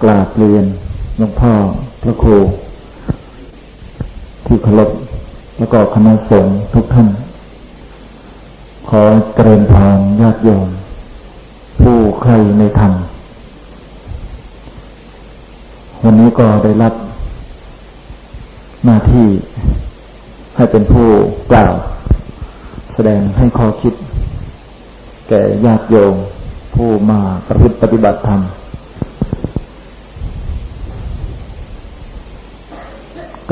กราบเรียนหลวงพ่อพระครูที่เคารพแล้วก็คณะสงฆ์ทุกท่าน ขอเจริญพรญาติโยมผู้ใครในธรรม วันนี้ก็ได้รับ หน้าที่ให้เป็นผู้กล่าว แสดงให้ข้อคิด แก่ญาติโยมผู้มาประพฤติปฏิบัติธรรม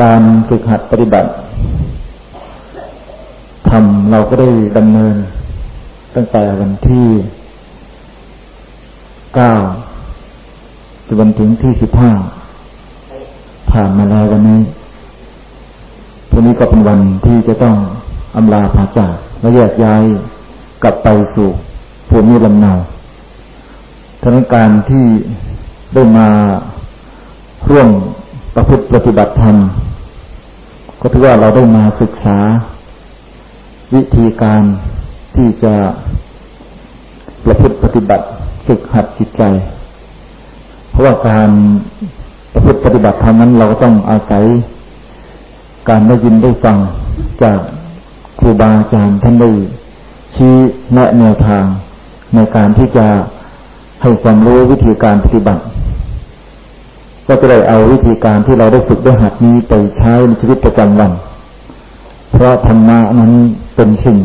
การฝึกหัดปฏิบัติทำเราก็ได้ดำเนิน ตั้งแต่วันที่เก้าจนวันถึงที่สิบห้าผ่านมาแล้ววันนี้พรุ่งนี้ก็เป็นวันที่จะต้องอำลาพาจากและแยกย้ายกลับไปสู่ภูมิลำเนาทางการที่ได้มาร่วมประพฤติปฏิบัติธรรม ก็ถือว่าเราได้มาศึกษา วิธีการที่จะประพฤติปฏิบัติฝึกหัดจิตใจ เพราะว่าการประพฤติปฏิบัติธรรมนั้นเราก็ต้องอาศัย การได้ยินได้ฟังจากครูบาอาจารย์ท่านได้ชี้แนะแนวทางในการที่จะให้ความรู้วิธีการปฏิบัติ ก็จะได้เอาวิธีการที่เราได้ฝึกได้หัดนี้ไปใช้ในชีวิตประจำวัน เพราะธรรมะนั้นเป็นสิ่ง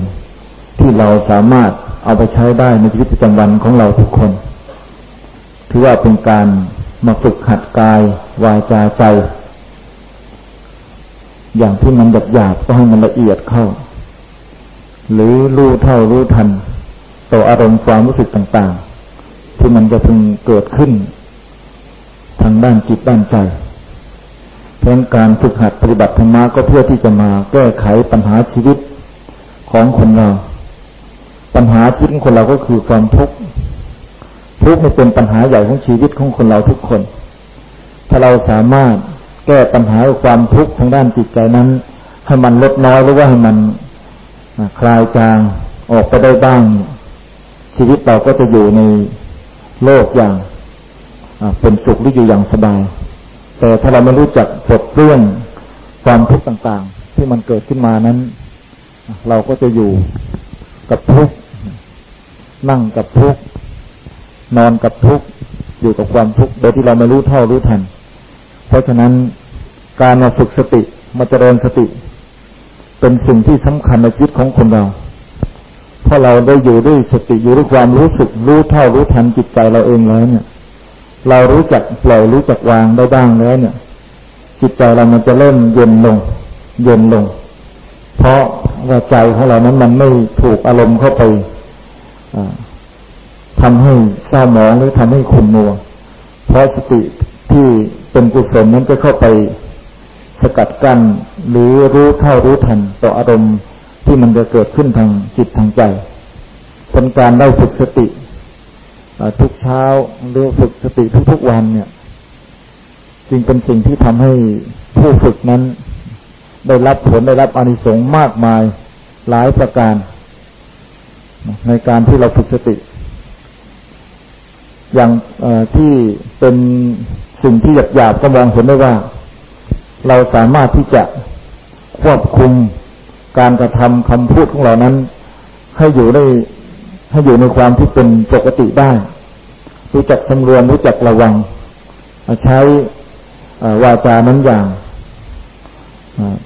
ที่เราสามารถเอาไปใช้ได้ในชีวิตประจำวันของเราทุกคน ถือว่าเป็นการมาฝึกหัดกายวาจาใจ อย่างที่มันหยาบหยาบก็ให้มันละเอียดเข้า หรือรู้เท่ารู้ทัน ต่ออารมณ์ความรู้สึกต่างๆ ที่มันจะพึงเกิดขึ้นางด้านจิตด้านใจเพราะการฝึกหัดปฏิบัติธรรมะก็เพื่อที่จะมาแก้ไขปัญหาชีวิตของคนเรา ปัญหาชีวิตของคนเราก็คือความทุกข์ทุกข์เป็นปัญหาใหญ่ของชีวิตของคนเราทุกคน ถ้าเราสามารถแก้ปัญหาความทุกข์ทางด้านจิตใจนั้น ให้มันลดน้อยหรือว่าให้มันคลายจางออกไปได้บ้าง ชีวิตเราก็จะอยู่ในโลกอย่าง เป็นสุขหรืออยู่อย่างสบาย แต่ถ้าเราไม่รู้จักปลดเรื่องความทุกข์ต่างๆ ที่มันเกิดขึ้นมานั้น เราก็จะอยู่กับทุกข์นั่งกับทุกข์นอนกับทุกข์อยู่กับความทุกข์โดยที่เราไม่รู้เท่ารู้ทัน เพราะฉะนั้นการมาฝึกสติมาเจริญสติ เป็นสิ่งที่สำคัญในชีวิตของคนเราเพราะเราได้อยู่ด้วยสติอยู่ด้วยความรู้สึกรู้เท่ารู้ทันจิตใจเราเองแล้วเนี่ย เรารู้จักปล่อยรู้จักวางได้บ้างแล้วเนี่ย จิตใจเรามันจะเริ่มเย็นลง เย็นลง เพราะว่าใจของเรานั้นมันไม่ถูกอารมณ์เข้าไปทำให้เศร้าหมองหรือทำให้ขุ่นมัว เพราะสติที่เป็นกุศลนั้นจะเข้าไปสกัดกั้นหรือรู้เท่ารู้ทันต่ออารมณ์ที่มันจะเกิดขึ้นทางจิตทางใจผลการได้ฝึกสติ ทุกเช้าหรือฝึกสติทุกๆวันเนี่ยจึงเป็นสิ่งที่ทำให้ผู้ฝึกนั้น ได้รับผลได้รับอานิสงส์มากมายหลายประการ ในการที่เราฝึกสติ อย่างที่เป็นสิ่งที่หยาบๆก็มองเห็นได้ว่า เราสามารถที่จะควบคุมการกระทำคำพูดของเรานั้น ให้อยู่ได้ ให้อยู่ในความที่เป็นปกติได้ รู้จักสำรวมรู้จักระวัง ใช้วาจานั้นอย่าง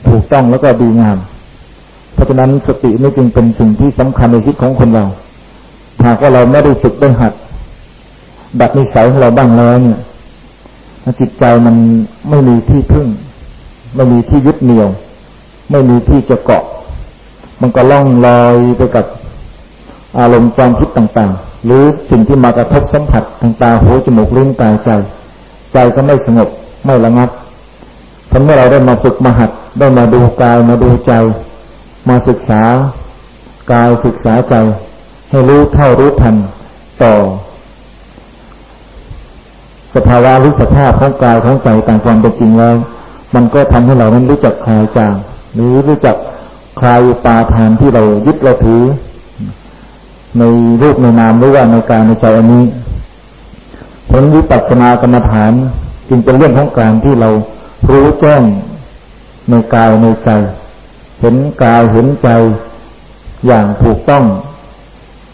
ถูกต้องแล้วก็ดีงาม เพราะฉะนั้นสตินี่จึงเป็นสิ่งที่สำคัญในชีวิตของคนเราหากว่าเราไม่ได้ฝึกได้หัดดัดนิสัยของเราบ้างแล้วเนี่ยจิตใจมันไม่มีที่พึ่ง ไม่มีที่ยึดเหนี่ยว ไม่มีที่จะเกาะ มันก็ล่องลอยไปกับ อารมณ์ความคิดต่างๆ หรือสิ่งที่มากระทบสัมผัสทางตาหูจมูกลิ้นกายใจ ใจก็ไม่สงบไม่ระงับพอเมื่อเราได้มาฝึกมาหัดได้มาดูกายมาดูใจ มาศึกษากายศึกษาใจ ให้รู้เท่ารู้ทันต่อ สภาวะรู้สภาพของกายของใจตามความเป็นจริงแล้ว มันก็ทำให้เรานั้นรู้จักคลายจางหรือรู้จักคลายปาทานที่เรายึดเราถือ ในรูปในนามหรือว่าในการในใจอันนี้ ผลวิปัสสนากรรมฐานจึงเป็นเรื่องของการที่เรารู้แจ้งในกายในใจ เห็นกายเห็นใจอย่างถูกต้อง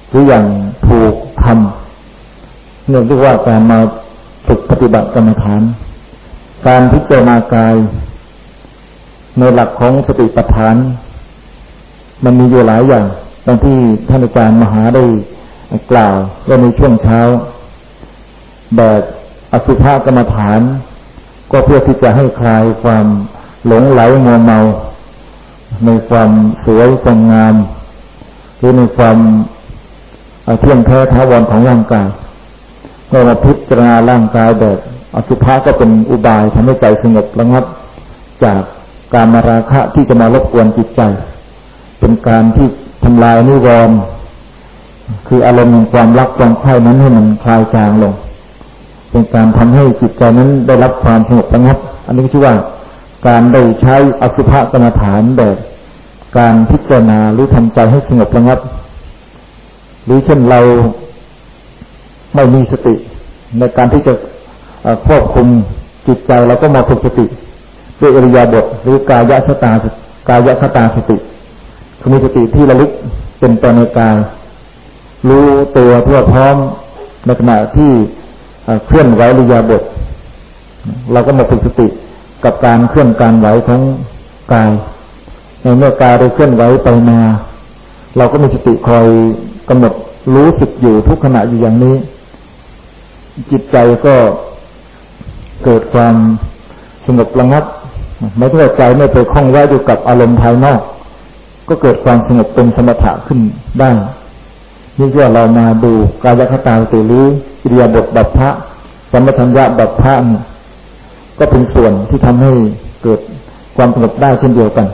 หรืออย่างถูกทำเนี่ยเรียกว่าการมาฝึกปฏิบัติกรรมฐาน การพิจารณากาย ในหลักของสติปัฏฐาน มันมีอยู่หลายอย่าง บางที่ท่านอาจารย์มหาได้กล่าวว่าในช่วงเช้า แบบอสุภกรรมฐาน ก็เพื่อที่จะให้คลายความหลงไหลมัวเมา ในความสวยความงาม หรือในความเที่ยงแท้ท้าวรของร่างกายเมื่อมาพิจารณาร่างกายแบบอสุภะก็เป็นอุบายทำให้ใจสงบระงับ จากการมาราคะที่จะมารบกวนจิตใจ เป็นการที่ ทำลายนิวรณ์คืออารมณ์ของความรักความใคร่นั้นให้มันคลายจางลง เป็นการทำให้จิตใจนั้นได้รับความสงบระงับ อันนี้ชื่อว่าการได้ใช้อสุภกรรมฐานแบบการพิจารณาหรือทำใจให้สงบระงับ หรือเช่นเราไม่มีสติ ในการที่จะควบคุมจิตใจเราก็มาฝึกสติ ด้วยอริยาบทหรือกายะสตากายะสตาสติ คือมีสติที่ระลึกเป็นตในกายรู้ตัวทั่วพร้อมในขณะที่เคลื่อนไหวริยาบทเราก็มาฝึกสติกับการเคลื่อนการไหวของกายในเมื่อกายได้เคลื่อนไหวไปมาเราก็มีสติคอยกำหนดรู้สึกอยู่ทุกขณะอยู่อย่างนี้ จิตใจก็เกิดความสงบระงับไม่ต้องใจไม่ไปคล้องแวะอยู่กับอารมณ์ภายนอก ก็เกิดความสงบเป็นสมถะขึ้นได้นี่คือเรามาดูกายคตาสติรืออิริยาบถบัพพะสมถัญญาบัพพะก็เป็นส่วนที่ทำให้เกิดความสงบได้เช่นเดียวกัน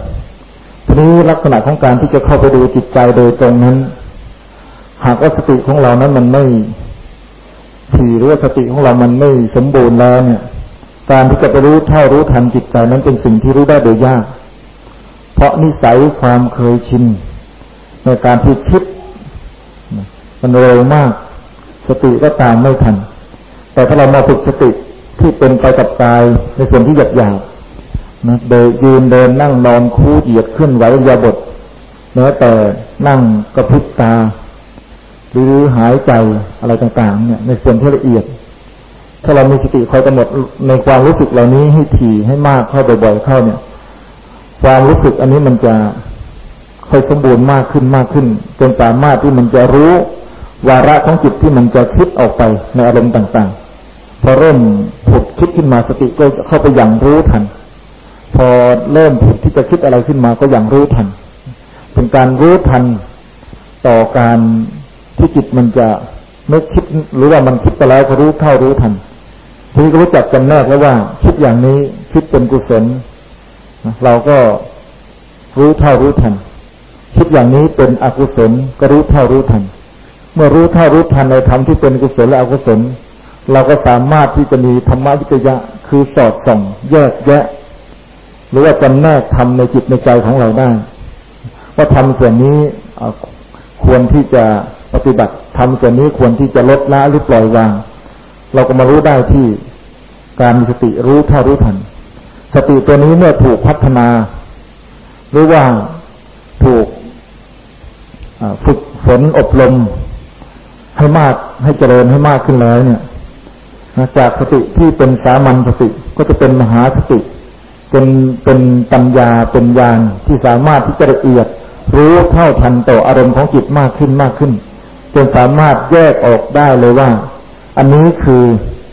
ทีนี้ลักษณะของการที่จะเข้าไปดูจิตใจโดยตรงนั้น หากว่าสติของเรานั้นมันไม่ถี่หรือว่าสติของเรามันไม่สมบูรณ์แล้วเนี่ย การที่จะไปรู้เท่ารู้ทันจิตใจนั้นเป็นสิ่งที่รู้ได้โดยยาก ราะนิสัยความเคยชิน ในการที่คิด มันเร็วมาก สติก็ตามไม่ทัน แต่ถ้าเรามาฝึกสติที่เป็นไปกับกายในส่วนที่หยาบหยาบนะเดินยืนเดินนั่งนอนคู่เหยียดขึ้นไหวยาบทแม้แต่นั่งกระพริบตา หรือหายใจอะไรต่างๆ เนี่ย ในส่วนที่ละเอียด ถ้าเรามีสติคอยกำหนดในความรู้สึกเหล่านี้ให้ถี่ให้มากเข้าบ่อยๆเข้าเนี่ย ความรู้สึกอันนี้มันจะค่อยสมบูรณ์มากขึ้นมากขึ้น จนสามารถที่มันจะรู้วาระของจิตที่มันจะคิดออกไปในอารมณ์ต่างๆ พอเริ่มผุดคิดขึ้นมาสติก็เข้าไปอย่างรู้ทัน พอเริ่มผุดที่จะคิดอะไรขึ้นมาก็อย่างรู้ทัน เป็นการรู้ทันต่อการที่จิตมันจะไม่คิดหรือว่ามันคิดไปแล้วก็รู้เท่ารู้ทันทีนี้ก็รู้จักกันแนกแล้วว่า คิดอย่างนี้คิดเป็นกุศล เราก็รู้เท่ารู้ทัน คิดอย่างนี้เป็นอกุศลก็รู้เท่ารู้ทัน เมื่อรู้เท่ารู้ทันในธรรมที่เป็นกุศลและอกุศล เราก็สามารถที่จะมีธรรมวิจยะคือสอดส่อง แยกแยะ หรือว่าจำแนกทำในจิตในใจของเราได้ ว่าทำส่วนนี้ควรที่จะปฏิบัติทำส่วนนี้ควรที่จะลดละหรือปล่อยวาง เราก็มารู้ได้ที่การมีสติรู้เท่ารู้ทัน สติตัวนี้เมื่อถูกพัฒนา หรือว่าถูกฝึกฝนอบรม ให้มากให้เจริญให้มากขึ้นแล้วเนี่ยจากสติที่เป็นสามัญสติก็จะเป็นมหาสติจนเป็นปัญญาเป็นญาณที่สามารถที่จะละเอียด รู้เท่าทันต่ออารมณ์ของจิตมากขึ้นมากขึ้น จนสามารถแยกออกได้เลยว่า อันนี้คือ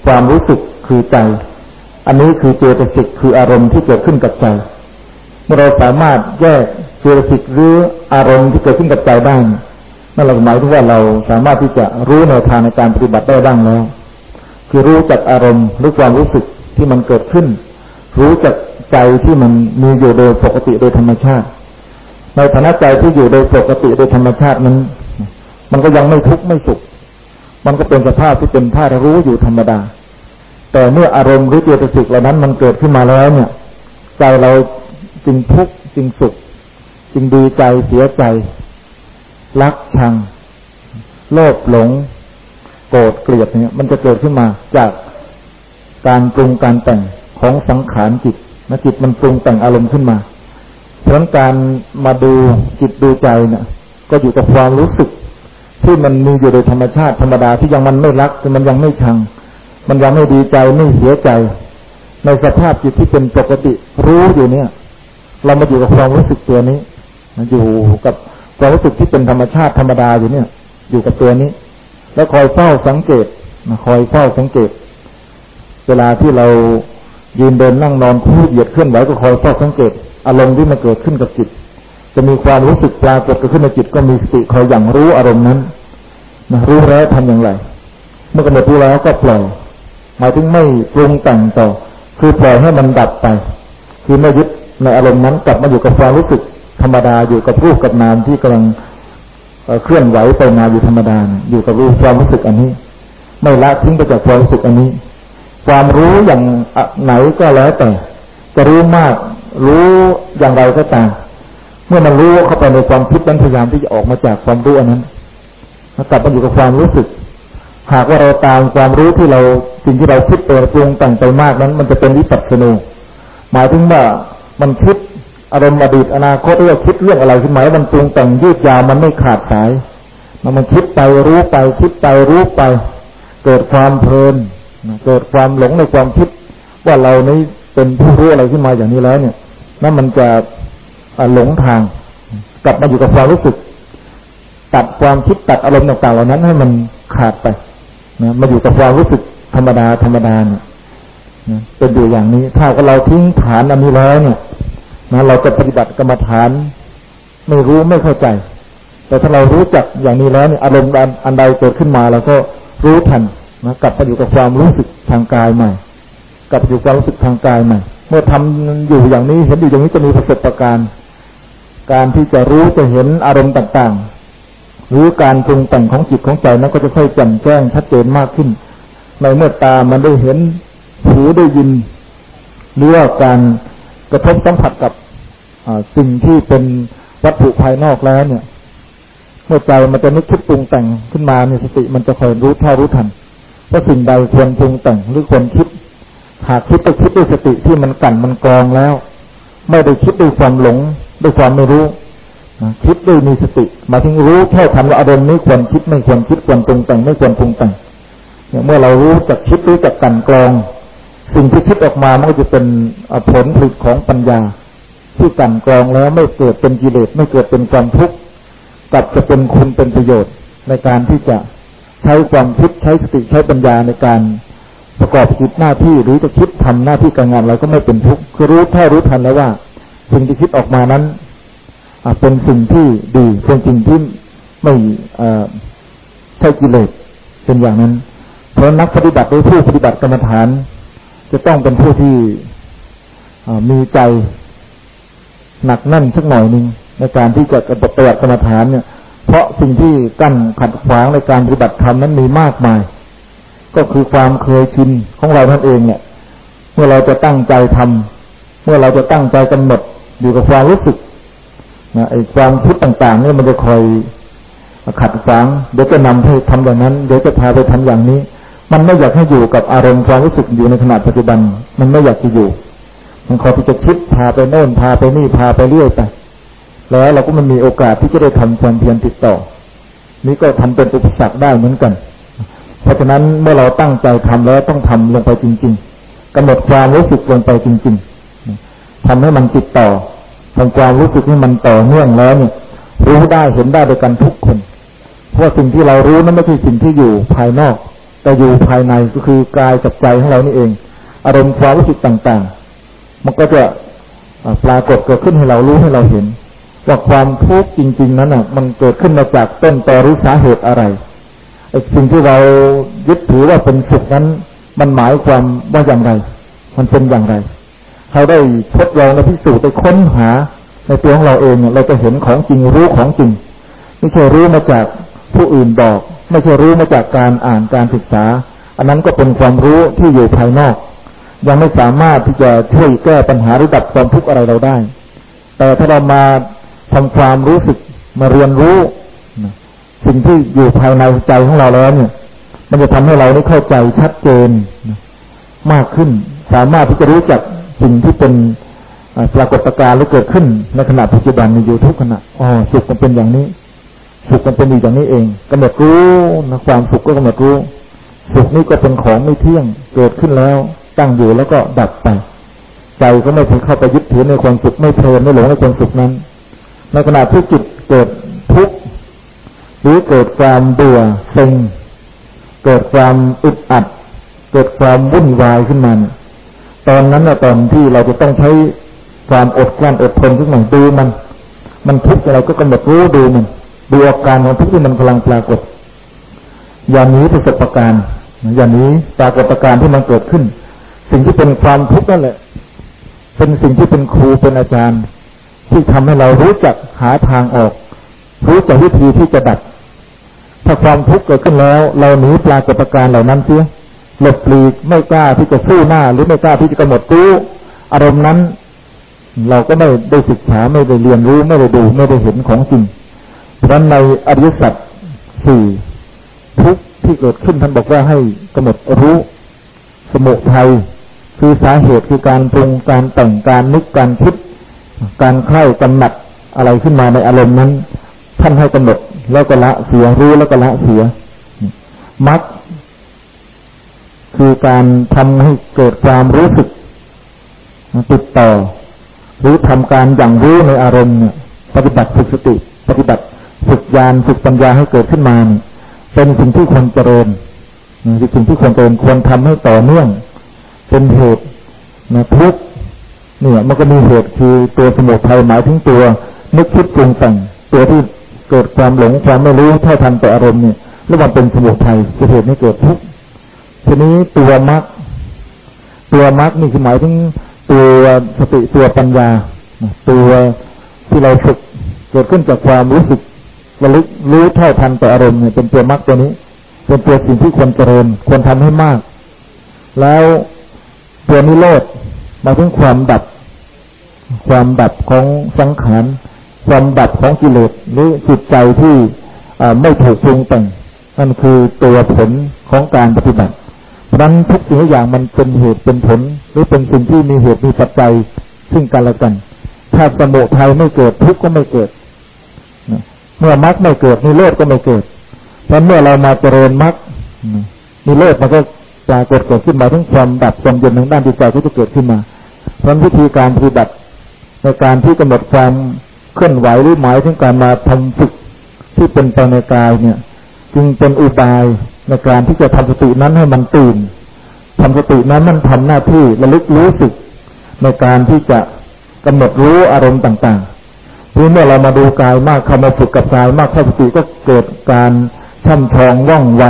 ความรู้สึกคือใจ อันนี้คือเจตสิกคืออารมณ์ที่เกิดขึ้นกับใจเมื่อเราสามารถแยกเจตสิกหรืออารมณ์ที่เกิดขึ้นกับใจได้นั่นเราหมายถึงว่าเราสามารถที่จะรู้แนวทางในการปฏิบัติได้บ้างแล้ว คือรู้จักอารมณ์หรือความรู้สึกที่มันเกิดขึ้น รู้จักใจที่มันมีอยู่โดยปกติโดยธรรมชาติ ในฐานะใจที่อยู่โดยปกติโดยธรรมชาตินั้น มันก็ยังไม่ทุกข์ไม่สุข มันก็เป็นสภาพที่เป็นธาตุรู้อยู่ธรรมดา แต่เมื่ออารมณ์หรือเจตสิกเหล่านั้นมันเกิดขึ้นมาแล้วเนี่ย ใจเราจึงทุกข์จึงสุข จึงดีใจเสียใจ รักชัง โลภหลง โกรธเกลียดเนี่ย มันจะเกิดขึ้นมาจากการปรุงการแต่งของสังขารจิตนะจิตมันปรุงแต่งอารมณ์ขึ้นมา เพราะการมาดูจิตดูใจเนี่ยก็อยู่กับความรู้สึก ที่มันมีอยู่โดยธรรมชาติธรรมดาที่ยังมันไม่รักมันยังไม่ชัง มันยังไม่ดีใจไม่เสียใจ ในสภาพจิตที่เป็นปกติรู้อยู่เนี่ย เรามาอยู่กับความรู้สึกตัวนี้อยู่กับความรู้สึกที่เป็นธรรมชาติธรรมดาอยู่เนี่ย อยู่กับตัวนี้ แล้วคอยเฝ้าสังเกตคอยเฝ้าสังเกต เวลาที่เรายืนเดินนั่งนอนคู่เหยียดเคลื่อนไหวก็คอยเฝ้าสังเกต อารมณ์ที่มันเกิดขึ้นกับจิต จะมีความรู้สึกปรากฏเกิดขึ้นในจิตก็มีสติคอยอย่างรู้อารมณ์นั้นนะรู้แล้วทำอย่างไร เมื่อกำหนดรู้แล้วก็ปล่อย หมายถึงไม่ปรุงแต่งต่อ คือปล่อยให้มันดับไป คือไม่ยึดในอารมณ์นั้นกลับมาอยู่กับความรู้สึกธรรมดาอยู่กับรูปกับนามที่กำลังเคลื่อนไหวไปมาอยู่ธรรมดาอยู่กับรูปความรู้สึกอันนี้ ไม่ละทิ้งไปจากความรู้สึกอันนี้ ความรู้อย่างไหนก็แล้วแต่ จะรู้มาก รู้อย่างไรก็ตามเมื่อมันรู้เข้าไปในความคิดนั้นพยายามที่จะออกมาจากความรู้อันนั้นกลับมาอยู่กับความรู้สึก หากว่าเราตามความรู้ที่เรา สิ่งที่เราคิดเปิดปรุงแต่งไปมากนั้น มันจะเป็นวิปัสสนูหมายถึงว่ามันคิดอารมณ์อดีตอนาคตเรื่องคิดเรื่องอะไรขึ้นมาแล้วมันปรุงแต่งยืดยาวมันไม่ขาดสาย มันมันคิดไปรู้ไป คิดไปรู้ไป เกิดความเพลินเกิดความหลงในความคิด ว่าเรานี้เป็นผู้รู้อะไรขึ้นมาอย่างนี้แล้วเนี่ยนั่นมันจะหลงทาง กลับมาอยู่กับความรู้สึก ตัดความคิดตัดอารมณ์ต่างๆเหล่านั้นให้มันขาดไปนะมาอยู่กับความรู้สึก ธรรมดาธรรมดาเนี่ยเป็นอยู่อย่างนี้ ถ้าเราทิ้งฐานอันนี้แล้วเนี่ยนะเราจะปฏิบัติกรรมฐาน ไม่รู้ไม่เข้าใจ แต่ถ้าเรารู้จักอย่างนี้แล้วเนี่ยอารมณ์อันใดเกิดขึ้นมาเราก็รู้ทันนะกลับไปอยู่กับความรู้สึกทางกายใหม่ กลับอยู่ความรู้สึกทางกายใหม่ เมื่อทำอยู่อย่างนี้เห็นอยู่อย่างนี้จะมีประสบการณ์ การที่จะรู้จะเห็นอารมณ์ต่างๆ หรือการปรุงแต่งของจิตของใจนั้นก็จะค่อยแจ่มแจ้งชัดเจนมากขึ้น ในเมื่อตามันได้เห็นหูได้ยินหรือว่าการกระทบสัมผัสกับสิ่งที่เป็นวัตถุภายนอกแล้วเนี่ย เมื่อใจมันจะนึกคิดปรุงแต่งขึ้นมาเนี่ยสติมันจะคอยรู้เท่ารู้ทันว่าสิ่งใดควรปรุงแต่งหรือควรคิด หากคิดไปคิดด้วยสติที่มันกั่นมันกรองแล้ว ไม่ได้คิดด้วยความหลงด้วยความไม่รู้คิดด้วยมีสติมาถึงรู้แค่ทำว่าอารมณ์นี้ควรคิดไม่ควรคิดควรปรุงแต่งไม่ควรปรุงแต่ง เนี่ยเมื่อเรารู้จักคิดรู้จักกันกรอง สิ่งที่คิดออกมามันก็จะเป็นผลผลิตของปัญญา ที่กันกรองแล้วไม่เกิดเป็นกิเลสไม่เกิดเป็นความทุกข์กลับจะเป็นคุณเป็นประโยชน์ในการที่จะใช้ความคิดใช้สติใช้ปัญญาในการประกอบคิดหน้าที่หรือจะคิดทำหน้าที่การงานเราก็ไม่เป็นทุกข์คือรู้แค่รู้ทันแล้วว่า สิ่งที่คิดออกมานั้นเป็นสิ่งที่ดีเป็นสิ่งที่ไม่ใช่กิเลสเป็นอย่างนั้น เพราะนักปฏิบัติหรือผู้ปฏิบัติกรรมฐาน จะต้องเป็นผู้ที่มีใจหนักแน่นสักหน่อยหนึ่งในการที่จะกระบปฏิบัติกรรมฐานเนี่ย เพราะสิ่งที่กั้นขัดขวางในการปฏิบัติธรรมนั้นมีมากมาย ก็คือความเคยชินของเราท่านเองเนี่ย เมื่อเราจะตั้งใจทำเมื่อเราจะตั้งใจกำหนดอยู่กับความรู้สึกนะไอ้ความคิดต่างๆเนี่ยมันจะคอยขัดขวางเดี๋ยวจะนำให้ทำอย่างนั้น เดี๋ยวจะพาไปทำอย่างนี้ มันไม่อยากให้อยู่กับอารมณ์ความรู้สึกอยู่ในขณะปัจจุบัน มันไม่อยากจะอยู่ มันขอที่จะคิดพาไปโน่นพาไปนี่พาไปเรื่อยไป แล้วเราก็มันมีโอกาสที่จะได้ทำความเพียรติดต่อ นี่ก็ทำเป็นอุปสรรคได้เหมือนกัน เพราะฉะนั้นเมื่อเราตั้งใจทำแล้วต้องทำลงไปจริง ๆกำหนดความรู้สึกลงไปจริง ๆทำให้มันติดต่อทำความรู้สึกให้มันต่อเนื่องแล้วเนี่ยรู้ได้เห็นได้โดยกันทุกคน เพราะสิ่งที่เรารู้นั้นไม่ใช่สิ่งที่อยู่ภายนอก แต่อยู่ภายในก็คือกายกับใจของเรานี่เอง อารมณ์ความรู้สึกต่างๆ มันก็จะปรากฏเกิดขึ้นให้เรารู้ให้เราเห็นว่าความทุกข์จริง ๆ นั้นอะ มันเกิดขึ้นมาจากต้นตอหรือสาเหตุอะไรไอ้สิ่งที่เรายึดถือว่าเป็นสุขนั้น มันหมายความว่าอย่างไร มันเป็นอย่างไร เราได้ทดลองและพิสูจน์ได้ค้นหา ในตัวของเราเองเนี่ยเราจะเห็นของจริงรู้ของจริงไม่ใช่รู้มาจากผู้อื่นบอก ไม่ใช่รู้มาจากการอ่านการศึกษา อันนั้นก็เป็นความรู้ที่อยู่ภายนอก ยังไม่สามารถที่จะช่วยแก้ปัญหาหรือดับความทุกข์อะไรเราได้ แต่ถ้าเรามาทำความรู้สึกมาเรียนรู้ สิ่งที่อยู่ภายในใจของเราแล้วเนี่ย มันจะทำให้เราได้เข้าใจชัดเจนมากขึ้น สามารถที่จะรู้จักสิ่งที่เป็นปรากฏการณ์หรือเกิดขึ้นในขณะปัจจุบันในอยู่ทุกขณะอ๋อสุขมันเป็นอย่างนี้ สุขมันเป็นอย่างนี้เองกำหนดรู้นะความสุขก็กำหนดรู้ สุขนี้ก็เป็นของไม่เที่ยงเกิดขึ้นแล้ว ตั้งอยู่แล้วก็ดับไปใจก็ไม่ถึงเข้าไปยึดถือในความสุขไม่เพลินไม่หลงในความสุขนั้น ในขณะที่จิตเกิดทุกข์หรือเกิดความเบื่อเซ็งเกิดความอึดอัด เกิดความวุ่นวายขึ้นมาตอนนั้นนะตอนที่เราจะต้องใช้ความอดกลั้นอดทนขึ้นมาดูมัน มันทุกข์อะไรก็กำหนดรู้ดูมัน ดูอาการของทุกข์ที่มันกำลังปรากฏ อย่างนี้ประสบการณ์อย่างนี้ปรากฏการณ์ที่มันเกิดขึ้น สิ่งที่เป็นความทุกข์นั่นแหละ เป็นสิ่งที่เป็นครูเป็นอาจารย์ ที่ทำให้เรารู้จักหาทางออก รู้จักวิธีที่จะดับถ้าความทุกข์เกิดขึ้นแล้ว เราหนีปรากฏการณ์เหล่านั้นเสียหลบหลีกไม่กล้าที่จะสู้หน้า หรือไม่กล้าที่จะกำหนดรู้อารมณ์นั้น เราก็ไม่ได้ศึกษาไม่ได้เรียนรู้ไม่ได้ดูไม่ได้เห็นของจริง เพราะในอริยสัจสี่ทุกที่เกิดขึ้นท่านบอกว่าให้กำหนดรู้สมุทัยคือสาเหตุคือการปรุงการแต่งการนึกการคิด การใคร่กำหนัดอะไรขึ้นมาในอารมณ์นั้น ท่านให้กำหนดแล้วก็ละเสียรู้แล้วก็ละเสียมักคือการทำให้เกิดความรู้สึกติดต่อ หรือทำการอย่างรู้ในอารมณ์เนี่ยปฏิบัติฝึกสติ ปฏิบัติ ฝึกญาณฝึกปัญญาให้เกิดขึ้นมาเป็นสิ่งที่ควรเจริญคือสิ่งที่ควรเจริญควรทำให้ต่อเนื่อง เป็นเหตุนะทุกเนี่ยมันก็มีเหตุคือตัวสมุทัยหมายถึงตัวนึกคิดปรุงแต่งตัวที่เกิดความหลงความไม่รู้เท่าทันต่ออารมณ์เนี่ยแล้วมันเป็นสมุทัยจะเหตุให้เกิดทุกทีนี้ตัวมรรคตัวมรรคนี่คือหมายถึงตัวสติตัวปัญญา ตัวที่เราฝึกเกิดขึ้นจากความรู้สึก ระลึกรู้เท่าทันต่ออารมณ์เนี่ยเป็นตัวมรรคตัวนี้ เป็นตัวสิ่งที่ควรเจริญควรทำให้มาก แล้วตัวนิโรธมาถึงความดับ ความดับของสังขารความดับของกิเลสหรือจิตใจที่ไม่ถูกปรุงแต่งนั่นคือตัวผลของการปฏิบัติเพราะนั้นทุกสิ่งอย่างมันเป็นเหตุเป็นผล หรือเป็นสิ่งที่มีเหตุมีปัจจัยซึ่งกันและกัน ถ้าสมุทัยไม่เกิดทุกข์ก็ไม่เกิด เมื่อมรรคไม่เกิดนิโรธก็ไม่เกิดเพราะเมื่อเรามาเจริญมรรคนิโรธมันก็ปรากฏเกิดขึ้นมาทั้งความดับความเย็นทางด้านจิตใจก็จะเกิดขึ้นมาเพราะวิธีการปฏิบัติในการที่กำหนดความเคลื่อนไหวหรือหมายถึงการมาทำฝึกที่เป็นไปในกายเนี่ย จึงเป็นอุบายในการที่จะทำสตินั้นให้มันตื่นทำสตินั้นมันทำหน้าที่ระลึกรู้สึก ในการที่จะกำหนดรู้อารมณ์ต่างๆ ทีเมื่อเรามาดูกายมากเข้ามาฝึกกับกายมากเข้าสติก็เกิดการช่ำชองว่องไว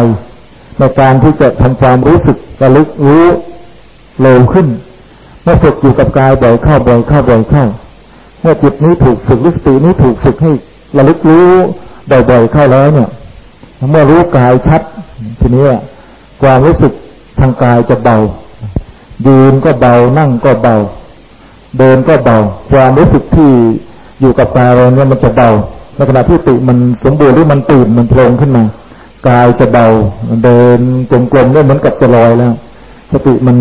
ในการที่จะทำความรู้สึกระลึกรู้เร็วขึ้น เมื่อฝึกอยู่กับกายบ่อยเข้าบ่อยเข้าบ่อยเข้า เมื่อจิตนี้ถูกฝึกวิสตินี้ถูกฝึกให้ระลึกรู้บ่อยๆเข้าแล้วเนี่ย เมื่อรู้กายชัด ทีนี้ความรู้สึกทางกายจะเบา ยืนก็เบานั่งก็เบา เดินก็เบา ความรู้สึกที่ อยู่กับกายเราเนี่ยมันจะเบาในขณะที่ติมันสมบูรณ์หรือมันตื่นมันโผล่ขึ้นมากายจะเบาเดินจงกรมเนี่ยเหมือนกับจะลอยแล้ว สติมัน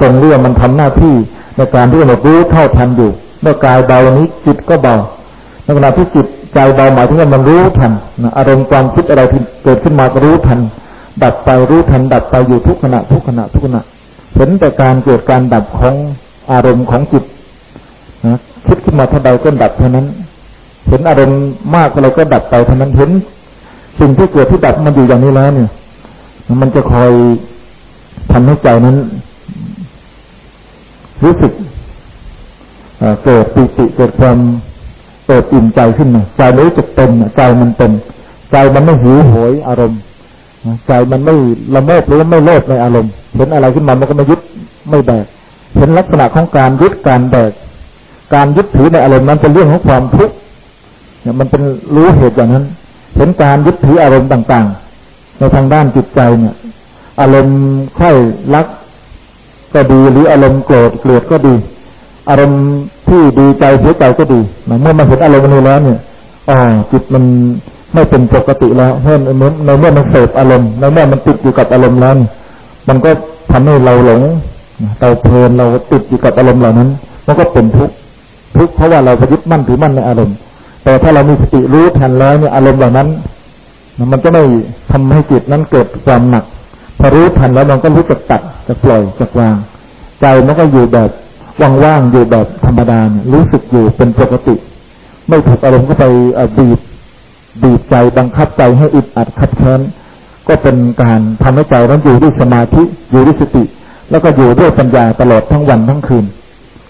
ทรงเรื่องมันทำหน้าที่ในการที่เรารู้เท่าทันอยู่เมื่อกายเบานี้จิตก็เบาในขณะที่จิตใจเบาหมายถึงว่ามันรู้ทันอารมณ์ความคิดอะไรที่เกิดขึ้นมาก็รู้ทัน ดับไปรู้ทัน ดับไปอยู่ทุกขณะทุกขณะทุกขณะเห็นแต่การเกิดการดับของอารมณ์ของจิตนะ คิดขึ้นมาเท่าใดก็ดับเท่านั้น เห็นอารมณ์มากอะไรก็ดับไปเท่านั้นเห็นสิ่งที่เกิดที่ดับมันอยู่อย่างนี้แล้วเนี่ย มันจะคอยทำให้ใจนั้น รู้สึกเกิดปิติเกิดความเกิดอิ่มใจขึ้นมาใจรู้จักเต็มใจมันเต็มใจมันไม่หิวโหยอารมณ์ใจมันไม่ละโมบหรือไม่โลภในอารมณ์ เห็นอะไรขึ้นมามันก็ไม่ยึดไม่แบกเห็นลักษณะของการยึดการแบก การยึดถือในอารมณ์นั้นเป็นเรื่องของความทุกข์เนี่ยมันเป็นรู้เหตุอย่างนั้น เห็นการยึดถืออารมณ์ต่างๆ ในทางด้านจิตใจเนี่ย อารมณ์ค่อยรัก ก็ดีหรืออารมณ์โกรธเกลียดก็ดี อารมณ์ที่ดีใจเสียใจก็ดีเมื่อมาเห็นอารมณ์นี้แล้วเนี่ยอ๋อจิตมันไม่เป็นปกติแล้วเพราะในเมื่อมันเสพอารมณ์ในเมื่อมันติดอยู่กับอารมณ์แล้วมันก็ทำให้เราหลงเราเพลินเราติดอยู่กับอารมณ์เหล่านั้น มันก็เป็นทุกข์ ทุกข์เพราะว่าเราไปยึดมั่นถือมั่นในอารมณ์ แต่ถ้าเรามีสติรู้ทันแล้วเนี่ยอารมณ์เหล่านั้น มันจะไม่ทำให้จิตนั้นเกิดความหนัก พอรู้ทันแล้วมันก็รู้จักตัดจะปล่อยจะวาง ใจมันก็อยู่แบบว่างๆอยู่แบบธรรมดารู้สึกอยู่เป็นปกติ ไม่ถูกอารมณ์ก็ไปบีบบีบใจบังคับใจให้อึดอัดขัดแค้นก็เป็นการทำให้ใจนั้นอยู่ด้วยสมาธิอยู่ด้วยสติ แล้วก็อยู่ด้วยปัญญาตลอดทั้งวันทั้งคืน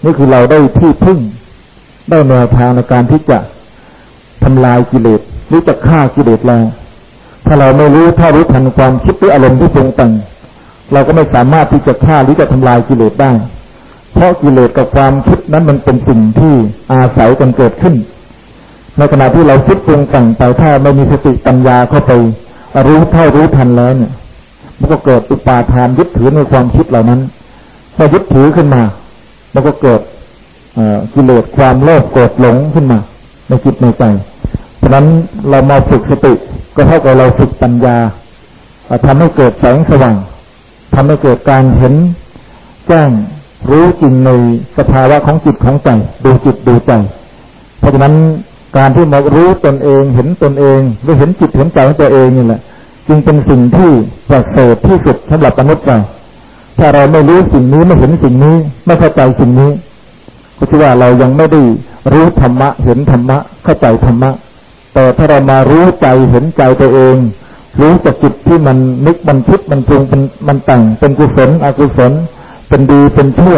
นี่คือเราได้ที่พึ่ง ได้แนวทางในการที่จะทำลายกิเลสหรือจะฆ่ากิเลสแล้วถ้าเราไม่รู้ถ้ารู้ทันความคิดหรืออารมณ์ที่ปรุงแต่งเราก็ไม่สามารถที่จะฆ่าหรือจะทำลายกิเลสได้ เพราะกิเลสกับความคิดนั้นมันเป็นสิ่งที่อาศัยกันเกิดขึ้น ในขณะที่เราคิดปรุงแต่งไปถ้าไม่มีสติปัญญาเข้าไป รู้เท่ารู้ทันแล้วเนี่ย มันก็เกิดอุปาทานยึดถือในความคิดเหล่านั้นพอยึดถือขึ้นมา มันก็เกิด กิเลสความโลภโกรธหลงขึ้นมา ในจิตในใจ เพราะนั้นเรามาฝึกสติ ก็เท่ากับเราฝึกปัญญาทำให้เกิดแสงสว่างทำให้เกิดการเห็นแจ้งรู้จริงในสภาวะของจิตของใจ ดูจิตดูใจ เพราะฉะนั้นการที่มารู้ตนเองเห็นตนเองหรือเห็นจิตเห็นใจของตัวเองนี่แหละ จึงเป็นสิ่งที่ประเสริฐที่สุดสำหรับมนุษย์เราถ้าเราไม่รู้สิ่งนี้ไม่เห็นสิ่งนี้ ไม่เข้าใจสิ่งนี้ ก็ชื่อว่าเรายังไม่ได้รู้ธรรมะ เห็นธรรมะ เข้าใจธรรมะ แต่ถ้าเรามารู้ใจเห็นใจตัวเอง รู้จากจิตที่มันนึกมันคิดมันปรุงเป็นมันแต่งเป็นกุศลอกุศล เป็นดีเป็นชั่ว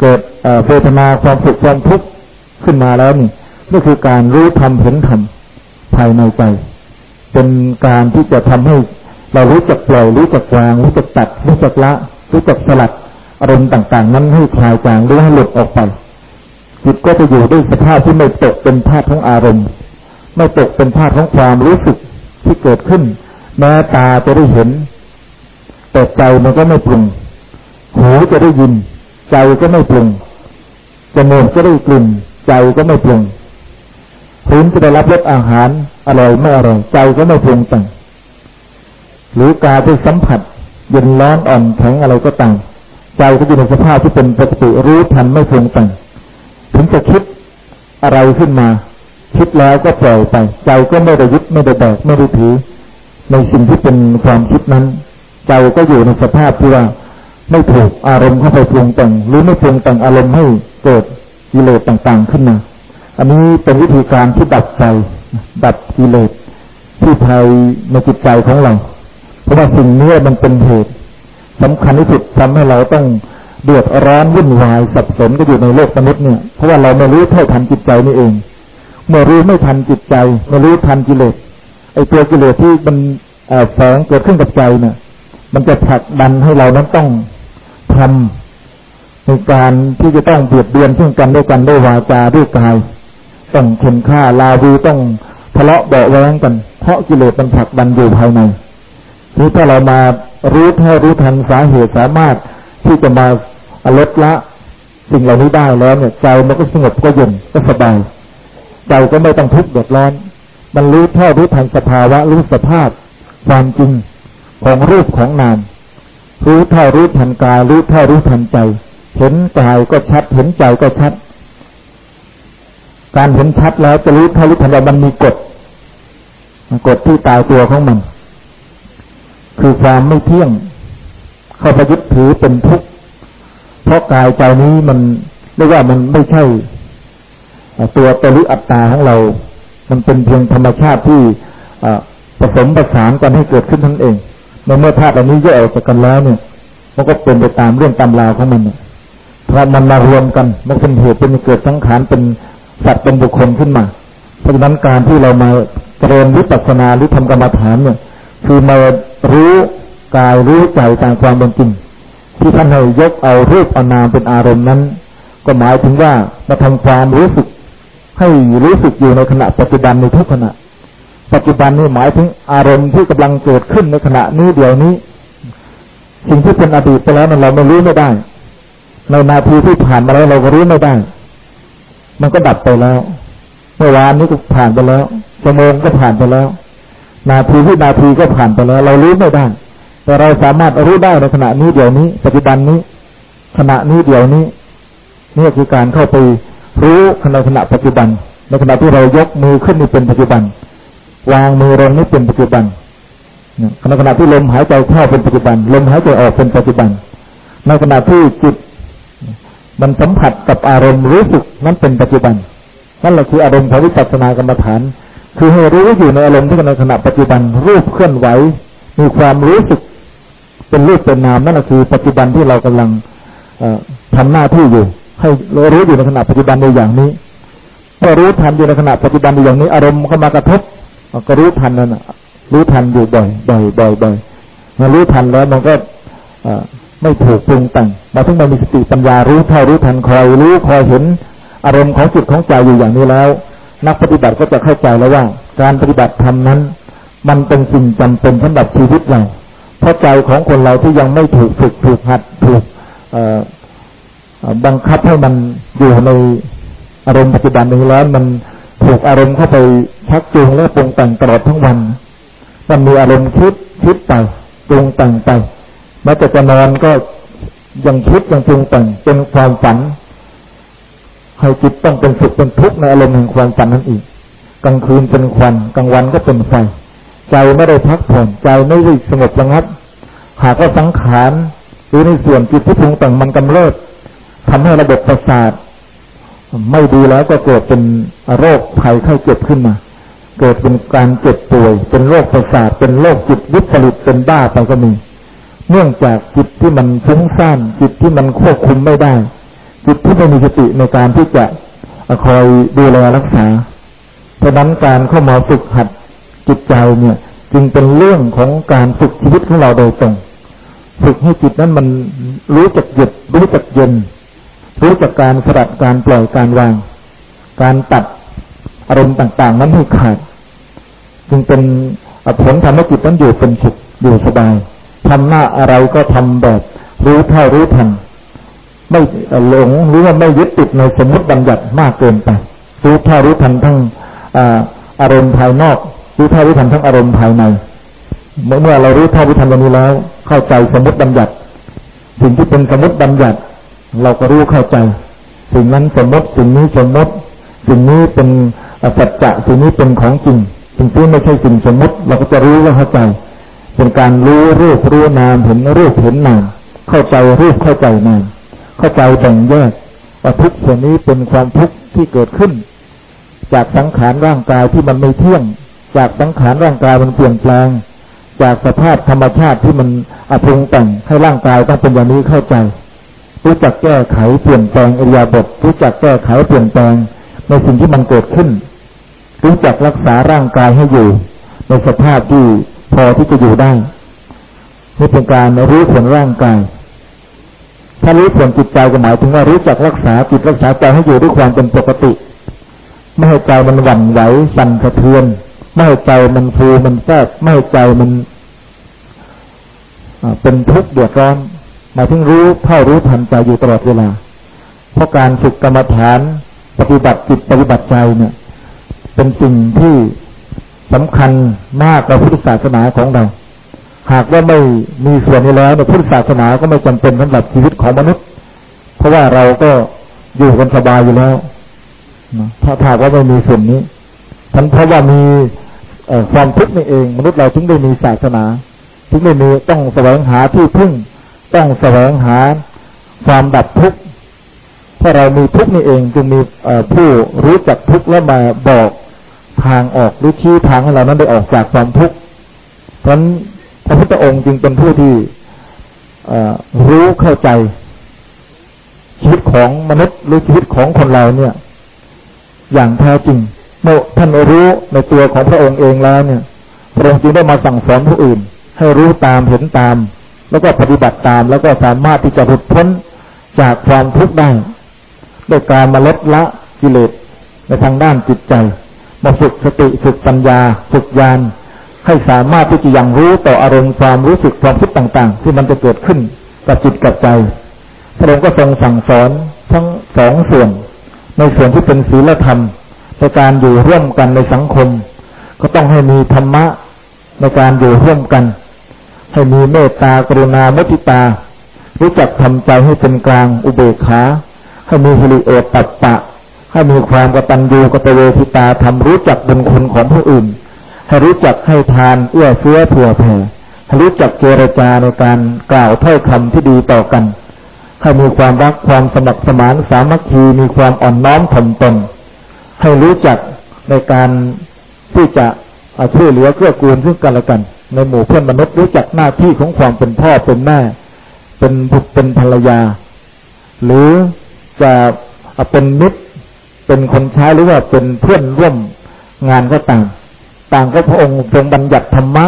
เกิดเวทนาความสุขความทุกข์ขึ้นมาแล้วนี่นี่คือการรู้ธรรมเห็นธรรมภายในใจ เป็นการที่จะทำให้เรารู้จักปล่อยรู้จักวาง รู้จักตัด รู้จักละ รู้จักสลัด อารมณ์ต่างๆ นั้นให้คลายจางหรือให้หลุดออกไปจิตก็จะอยู่ด้วยสภาพที่ไม่ตกเป็นธาตุของอารมณ์ ไม่ตกเป็นธาตุของความรู้สึกที่เกิดขึ้น แม้ตาจะได้เห็น แต่ใจมันก็ไม่ปรุง หูจะได้ยิน ใจก็ไม่ปรุงจมูกจะได้กลิ่น ใจก็ไม่ปรุงลิ้นจะได้รับรสอาหารอร่อยไม่อร่อยใจก็ไม่ปรุงแต่งหรือกายไปสัมผัสเย็นร้อนอ่อนแข็งอะไรก็ตาม ใจก็อยู่ในสภาพที่เป็นปกติรู้ทันไม่ปรุงแต่งถึงจะคิดอะไรขึ้นมา คิดแล้วก็ปล่อยไป ใจก็ไม่ได้ยึดไม่ได้แบกไม่ได้ถือ ในสิ่งที่เป็นความคิดนั้น ใจก็อยู่ในสภาพที่ว่าไม่ถูกอารมณ์เข้าไปปรุงแต่ง หรือไม่ปรุงแต่งอารมณ์ให้เกิดกิเลสต่างๆขึ้นมา อันนี้เป็นวิธีการที่ดับใจดับกิเลสที่ภายในจิตใจของเรา เพราะว่าสิ่งนี้มันเป็นเหตุ สำคัญที่สุดทำให้เราต้องเดือดร้อนวุ่นวายสับสนก็อยู่ในโลกมนุษย์เนี่ยเพราะว่าเราไม่รู้เท่าทันจิตใจนี่เอง เมื่อรู้ไม่ทันจิตใจไม่รู้ทันกิเลสไอ้ตัวกิเลสที่มันแฝงเกิดขึ้นกับใจเนี่ยมันจะผลักดันให้เรานั้นต้องทำในการที่จะต้องเบียดเบียนซึ่งกันด้วยกันด้วยวาจาด้วยกายต้องเข็นฆ่าลาวีต้องทะเลาะเบาแวงกัน เพราะกิเลสมันผลักดันอยู่ภายในนี่ถ้าเรามา รู้แท้รู้ทันสาเหตุสามารถที่จะมาลดละสิ่งเหล่านี้ได้แล้วเนี่ยใจมันก็สงบก็เย็นก็สบายใจก็ไม่ต้องทุกข์เดือดร้อน มันรู้แท้รู้ทันสภาวะรู้สภาพความจริงของรูปของนามรู้เท่ารู้ทันกายรู้เท่ารู้ทันใจ เห็นกายก็ชัด เห็นใจก็ชัด การเห็นชัดแล้วจะรู้เท่ารู้ทันว่ามันมีกฎกฎที่ตายตัวของมัน คือความไม่เที่ยง เข้าไปยึดถือเป็นทุกข์เพราะกายใจนี้มันเรียกว่ามันไม่ใช่ ตัวตริอัตตาของเรา มันเป็นเพียงธรรมชาติที่ผสมประสานกันให้เกิดขึ้นทั้งเองในเมื่อธาตุเหล่านี้แยกออกจากกันแล้วเนี่ยมันก็เป็นไปตามเรื่องตามราวของมันพอมันมารวมกันมันเป็นเหตุเป็นเกิดสังขารเป็นสัตว์เป็นบุคคลขึ้นมา เพราะฉะนั้นการที่เรามาเจริญวิปัสสนาหรือทำกรรมฐานเนี่ย คือมา รู้กายรู้ใจตามความเป็นจริง ที่ท่านให้ยกเอารูปเอานามเป็นอารมณ์นั้น ก็หมายถึงว่ามาทำความรู้สึก ให้รู้สึกอยู่ในขณะปัจจุบันในทุกขณะ ปัจจุบันนี่หมายถึงอารมณ์ที่กำลังเกิดขึ้นในขณะนี้เดี๋ยวนี้ สิ่งที่เป็นอดีตไปแล้วนั้นเราไม่รู้ไม่ได้ ในนาทีที่ผ่านมาแล้วเราก็รู้ไม่ได้ มันก็ดับไปแล้ว เมื่อวานนี้ก็ผ่านไปแล้วชั่วโมงก็ผ่านไปแล้ว นาทีวินาทีก็ผ่านไปแล้ว เรารู้ไม่ได้ แต่เราสามารถรู้ได้ในขณะนี้เดี๋ยวนี้ ปัจจุบันนี้ ขณะนี้เดี๋ยวนี้นี่คือการเข้าไปรู้ในขณะปัจจุบันในขณะที่เรายกมือขึ้นนี่เป็นปัจจุบัน วางมือลงนี่เป็นปัจจุบันในขณะที่ลมหายใจเข้าเป็นปัจจุบัน ลมหายใจออกเป็นปัจจุบัน ในขณะที่จิตมันสัมผัสกับอารมณ์รู้สึกนั้นเป็นปัจจุบันนั่นแหละคืออารมณ์ของวิปัสสนากรรมฐาน คือให้รู้อยู่ในอารมณ์ที่ในขณะปัจจุบันรูปเคลื่อนไหว มีความรู้สึก เป็นรูปเป็นนามนั่นแหะคือ ปัจจุบันที่เรากำลังทำหน้าที่อยู่ ให้เรารู้อยู่ในขณะปัจจุบันในอย่างนี้เมื่อรู้ทันอยู่ในขณะปัจจุบันในอย่างนี้ อารมณ์เข้ามากระทบก็รู้ทันนั่นรู้ทันอยู่บ่อยบ่อยบ่อยบ่อยมารู้ทันแล้วมันก็ไม่ถูกปรุงแต่งมาถึงมันมีสติปัญญารู้เท่ารู้ทันคอยรู้คอยเห็นอารมณ์ของจิตของใจอยู่อย่างนี้แล้ว นักปฏิบัติก็จะเข้าใจแล้วว่า การปฏิบัติธรรมนั้น มันเป็นสิ่งจำเป็นสำหรับชีวิตเราเพราะใจของคนเราที่ยังไม่ถูกฝึกถูกหัดถูกบังคับให้มันอยู่ในอารมณ์ปัจจุบันนี้แล้วมันถูกอารมณ์เข้าไปชักจูงและปรุงแต่งตลอดทั้งวัน มันมีอารมณ์คิดคิดไปปรุงแต่งไปแม้แต่จะนอนก็ยังคิดยังปรุงแต่งเป็นความฝัน ให้จิตต้องเป็นสุขเป็นทุกข์ในอารมณ์แห่งความฝันนั่นอีกกลางคืนเป็นควันกลางวันก็เป็นไฟใจไม่ได้พักผ่อนใจไม่ได้สงบระงับ หากว่าสังขารหรือในส่วนจิตที่ปรุงแต่งมันกำเริบทำให้ระบบประสาท ไม่ดีแล้วก็เกิดเป็นโรคภัยไข้เจ็บขึ้นมา เกิดเป็นการเจ็บป่วย เป็นโรคประสาท เป็นโรคจิตวิปริตเป็นบ้าไปก็มี เนื่องจากจิตที่มันฟุ้งซ่านจิตที่มันควบคุมไม่ได้ จิตที่ไม่มีสติในการที่จะคอยดูแลรักษา เพราะนั้นการเข้ามาฝึกหัดจิตใจเนี่ย จึงเป็นเรื่องของการฝึกชีวิตของเราโดยตรง ฝึกให้จิตนั้นมันรู้จักหยุดรู้จักเย็น รู้จักการสลัดการปล่อยการวาง การตัดอารมณ์ต่าง ๆ นั้นให้ขาด จึงเป็นผลทำให้จิตนั้นอยู่เป็นสุขอยู่สบายทำหน้าอะไรก็ทำแบบรู้เท่ารู้ทัน ไม่หลงหรือว่าไม่ยึดติดในสมมติบัญญัติมากเกินไปรู้เท่ารู้ทันทั้งอารมณ์ภายนอกรู้เท่ารู้ทันทั้งอารมณ์ภายใน เมื่อเรารู้เท่ารู้ทันวันนี้แล้ว เข้าใจสมมติบัญญัติ สิ่งที่เป็นสมมติบัญญัติ เราก็รู้เข้าใจ สิ่งนั้นสมมติสิ่งนี้สมมติ สิ่งนี้เป็นสัจจะสิ่งนี้เป็นของจริงสิ่งที่ไม่ใช่สิ่งสมมติ เราก็จะรู้ว่าเข้าใจ เป็นการรู้รูปรู้นามเห็นรูปเห็นนามเข้าใจรูปเข้าใจนาม เข้าใจแบ่งแยกว่าทุกส่วนนี้เป็นความทุกข์ที่เกิดขึ้น จากสังขารร่างกายที่มันไม่เที่ยง จากสังขารร่างกายมันเปลี่ยนแปลง จากสภาพธรรมชาติที่มันอภุงแต่งให้ร่างกายต้องเป็นอย่างนี้เข้าใจ รู้จักแก้ไขเปลี่ยนแปลงอริยบทรู้จักแก้ไขเปลี่ยนแปลงในสิ่งที่มันเกิดขึ้น รู้จักรักษาร่างกายให้อยู่ ในสภาพที่พอที่จะอยู่ได้นี่เป็นการรู้ผลร่างกาย ถ้ารู้ผลจิตใจก็หมายถึงว่ารู้จักรักษาจิตรักษาใจให้อยู่ด้วยความเป็นปกติ ไม่ให้ใจมันหวั่นไหวสั่นสะเทือน ไม่ให้ใจมันฟูมันแทบไม่ให้ใจมันเป็นทุกข์เดือดร้อนหมายถึงรู้เท่ารู้ทันใจอยู่ตลอดเวลา เพราะการฝึกกรรมฐานปฏิบัติจิตปฏิบัติใจเนี่ย เป็นสิ่งที่สำคัญมากในพุทธศาสนาของเรา หากว่าไม่มีส่วนนี้แล้วในพุทธศาสนาก็ไม่จำเป็นสำหรับชีวิตของมนุษย์ เพราะว่าเราก็อยู่กันสบายอยู่แล้วถ้าถากว่าไม่มีส่วนนี้ทั้นเพราะว่ามีความทุกข์นี่เอง มนุษย์เราถึงได้มีศาสนาถึงได้มีต้องแสวงหาที่พึ่ง ต้องแสวงหาความดับทุกข์ถ้าเรามีทุกข์นี่เองจึงมีผู้รู้จักทุกข์แล้วมาบอกทางออกหรือชี้ทางให้เรานั้นได้ออกจากความทุกข์เพราะนั้น พระพุทธองค์จึงเป็นผู้ที่รู้เข้าใจ ชีวิตของมนุษย์หรือชีวิตของคนเราเนี่ย อย่างแท้จริงเมื่อท่านรู้ในตัวของพระองค์เองแล้วเนี่ย พระองค์จึงได้มาสั่งสอนผู้อื่น ให้รู้ตามเห็นตาม แล้วก็ปฏิบัติตาม แล้วก็สามารถที่จะหลุดพ้นจากความทุกข์ได้ด้วยการมาลดละกิเลสในทางด้านจิตใจ มาฝึกสติฝึกปัญญา ฝึกญาณ ให้สามารถที่จะยังรู้ต่ออารมณ์ความรู้สึกความคิดต่างๆ ที่มันจะเกิดขึ้นกับจิตกับใจ พระองค์ก็ทรงสั่งสอนทั้งสองส่วน ในส่วนที่เป็นศีลธรรมในการอยู่ร่วมกันในสังคม ก็ต้องให้มีธรรมะในการอยู่ร่วมกัน ให้มีเมตตากรุณาเมติตา รู้จักทำใจให้เป็นกลางอุเบกขาให้มีฮิริโอตตัปปะ ให้มีความกตัญญูกตเวทิตาทำรู้จักบุญคุณของผู้อื่น ให้รู้จักให้ทานเอื้อเฟื้อเผื่อแผ่ให้รู้จักเจรจาในการกล่าวถ้อยคำที่ดีต่อกันให้มีความรักความสมัครสมานสามัคคีมีความอ่อนน้อมถ่อมตน ให้รู้จักในการที่จะช่วยเหลือเกื้อกูลซึ่งกันและกัน ในหมู่เพื่อนมนุษย์รู้จักหน้าที่ของความเป็นพ่อเป็นแม่ เป็นบุตรเป็นภรรยา หรือจะเป็นมิตรเป็นคนใช้หรือว่าเป็นเพื่อนร่วมงานก็ต่าง ต่างก็พระองค์ทรงบัญญัติธรรมะ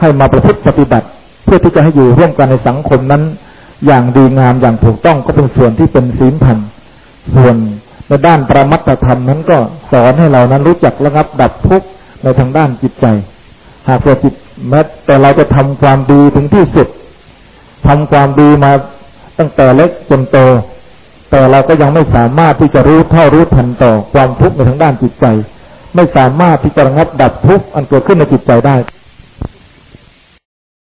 ให้มาประพฤติปฏิบัติ เพื่อที่จะให้อยู่ร่วมกันในสังคมนั้น อย่างดีงามอย่างถูกต้องก็เป็นส่วนที่เป็นศีลธรรมส่วนในด้านประมัตธรรมนั้นก็สอนให้เรานั้นรู้จักระงับดับทุกข์ในทางด้านจิตใจ หากว่าจิตแม้แต่เราจะทำความดีถึงที่สุดทำความดีมาตั้งแต่เล็กจนโต แต่เราก็ยังไม่สามารถที่จะรู้เท่ารู้ทันต่อความทุกข์ในทางด้านจิตใจ ไม่สามารถที่จะระงับดับทุกข์อันเกิดขึ้นในจิตใจได้